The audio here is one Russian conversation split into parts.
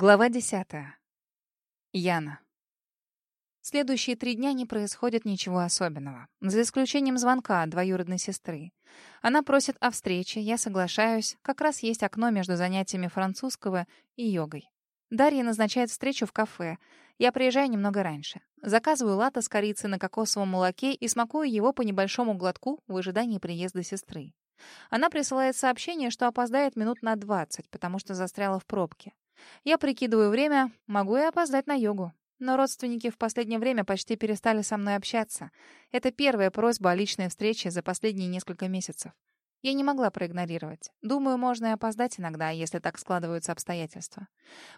Глава 10. Яна. Следующие три дня не происходит ничего особенного, за исключением звонка от двоюродной сестры. Она просит о встрече, я соглашаюсь, как раз есть окно между занятиями французского и йогой. Дарья назначает встречу в кафе. Я приезжаю немного раньше. Заказываю лато с корицей на кокосовом молоке и смакую его по небольшому глотку в ожидании приезда сестры. Она присылает сообщение, что опоздает минут на 20, потому что застряла в пробке. Я прикидываю время, могу и опоздать на йогу. Но родственники в последнее время почти перестали со мной общаться. Это первая просьба о личной встрече за последние несколько месяцев. Я не могла проигнорировать. Думаю, можно и опоздать иногда, если так складываются обстоятельства.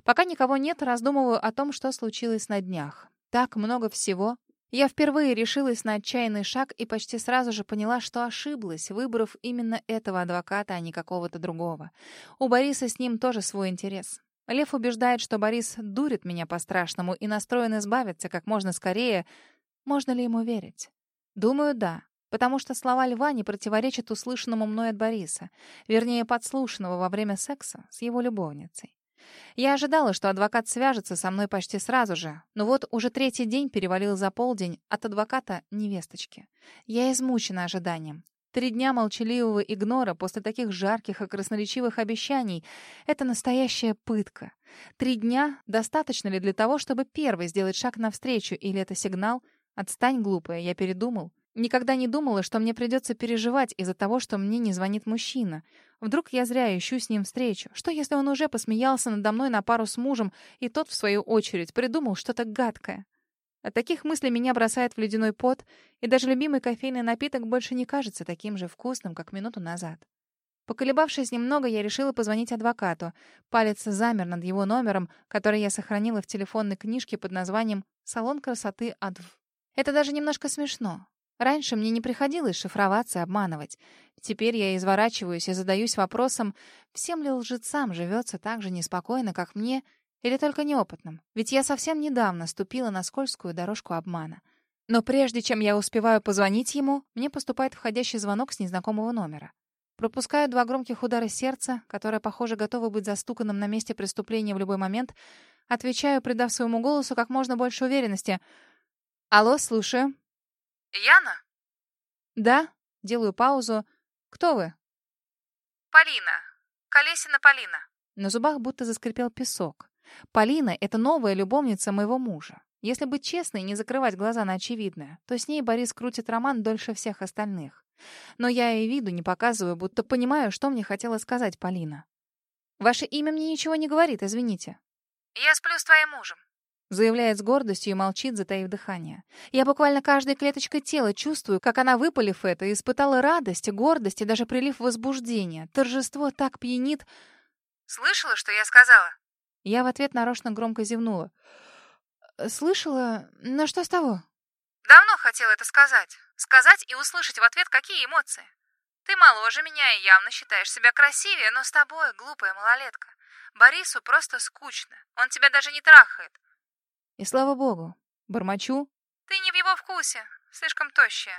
Пока никого нет, раздумываю о том, что случилось на днях. Так много всего. Я впервые решилась на отчаянный шаг и почти сразу же поняла, что ошиблась, выбрав именно этого адвоката, а не какого-то другого. У Бориса с ним тоже свой интерес. Лев убеждает, что Борис дурит меня по-страшному и настроен избавиться как можно скорее. Можно ли ему верить? Думаю, да. Потому что слова Льва не противоречат услышанному мной от Бориса. Вернее, подслушанного во время секса с его любовницей. Я ожидала, что адвокат свяжется со мной почти сразу же, но вот уже третий день перевалил за полдень от адвоката невесточки. Я измучена ожиданием, Три дня молчаливого игнора после таких жарких и красноречивых обещаний — это настоящая пытка. Три дня достаточно ли для того, чтобы первый сделать шаг навстречу, или это сигнал «Отстань, глупая, я передумал». Никогда не думала, что мне придется переживать из-за того, что мне не звонит мужчина. Вдруг я зря ищу с ним встречу. Что, если он уже посмеялся надо мной на пару с мужем, и тот, в свою очередь, придумал что-то гадкое? От таких мыслей меня бросает в ледяной пот, и даже любимый кофейный напиток больше не кажется таким же вкусным, как минуту назад. Поколебавшись немного, я решила позвонить адвокату. Палец замер над его номером, который я сохранила в телефонной книжке под названием «Салон красоты Адв». Это даже немножко смешно. Раньше мне не приходилось шифроваться и обманывать. Теперь я изворачиваюсь и задаюсь вопросом, всем ли лжецам живется так же неспокойно, как мне — или только неопытным. Ведь я совсем недавно ступила на скользкую дорожку обмана. Но прежде чем я успеваю позвонить ему, мне поступает входящий звонок с незнакомого номера. Пропускаю два громких удара сердца, которое, похоже, готово быть застуканным на месте преступления в любой момент. Отвечаю, придав своему голосу как можно больше уверенности. «Алло, слушаю». «Яна?» «Да». Делаю паузу. «Кто вы?» «Полина. Колесина Полина». На зубах будто заскрипел песок. Полина — это новая любовница моего мужа. Если быть честной и не закрывать глаза на очевидное, то с ней Борис крутит роман дольше всех остальных. Но я ей виду не показываю, будто понимаю, что мне хотела сказать Полина. «Ваше имя мне ничего не говорит, извините». «Я сплю с твоим мужем», — заявляет с гордостью и молчит, затаив дыхание. «Я буквально каждой клеточкой тела чувствую, как она, выпалив это, испытала радость, гордость и даже прилив возбуждения. Торжество так пьянит...» «Слышала, что я сказала?» Я в ответ нарочно громко зевнула. «Э, «Слышала? Но что с того?» «Давно хотела это сказать. Сказать и услышать в ответ, какие эмоции. Ты моложе меня и явно считаешь себя красивее, но с тобой глупая малолетка. Борису просто скучно. Он тебя даже не трахает». И слава богу. Бормочу. «Ты не в его вкусе. Слишком тощая».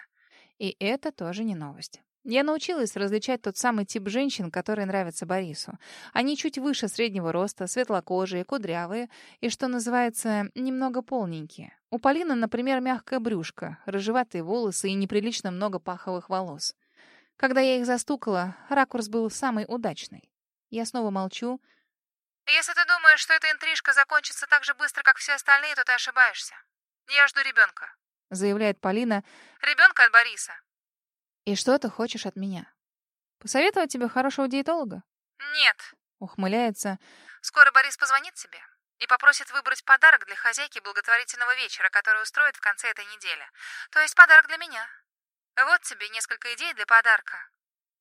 И это тоже не новость. Я научилась различать тот самый тип женщин, которые нравятся Борису. Они чуть выше среднего роста, светлокожие, кудрявые и, что называется, немного полненькие. У Полины, например, мягкая брюшка, рыжеватые волосы и неприлично много паховых волос. Когда я их застукала, ракурс был самый удачный. Я снова молчу. «Если ты думаешь, что эта интрижка закончится так же быстро, как все остальные, то ты ошибаешься. Я жду ребенка», — заявляет Полина. «Ребенка от Бориса. И что ты хочешь от меня? Посоветовать тебе хорошего диетолога? Нет, ухмыляется. Скоро Борис позвонит тебе и попросит выбрать подарок для хозяйки благотворительного вечера, который устроит в конце этой недели. То есть подарок для меня. Вот тебе несколько идей для подарка.